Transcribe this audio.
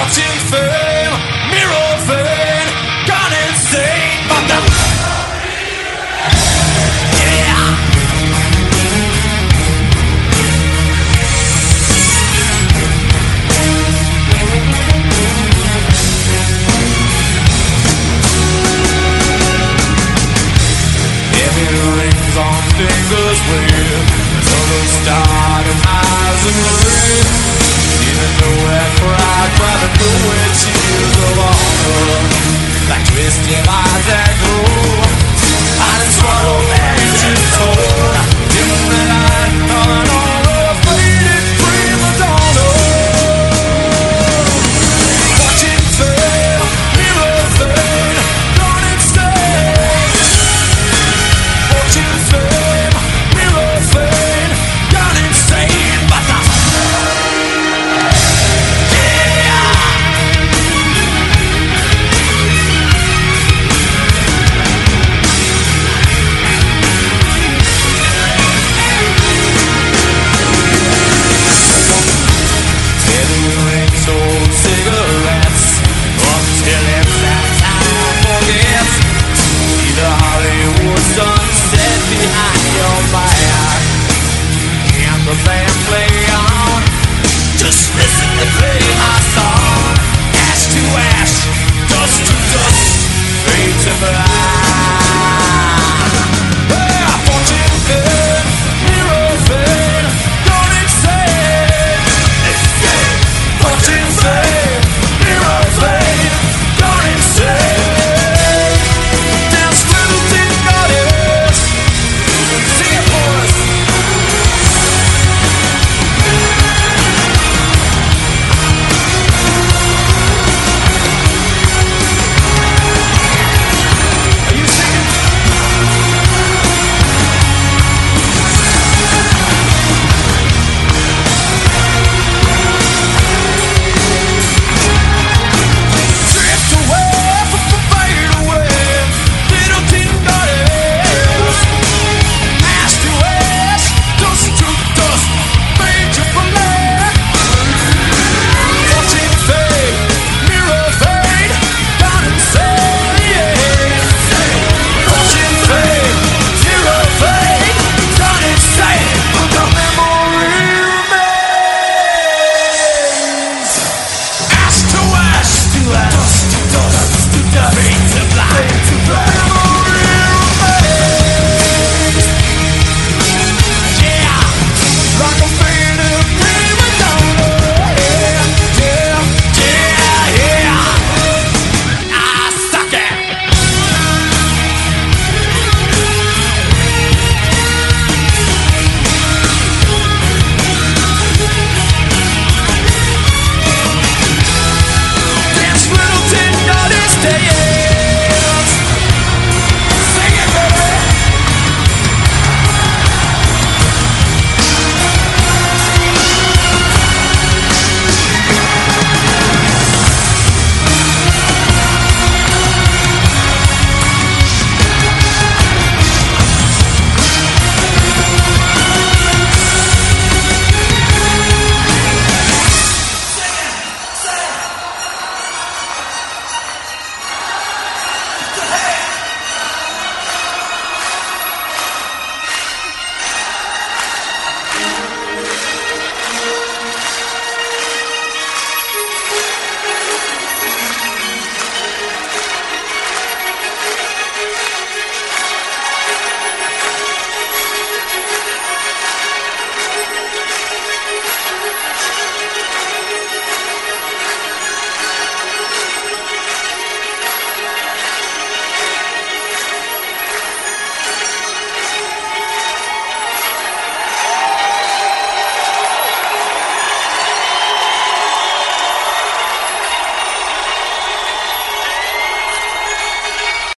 fortune, fame, mirror vein, gone insane. But the rings on fingers start and eyes and red Even though Like twisted nie ma stay in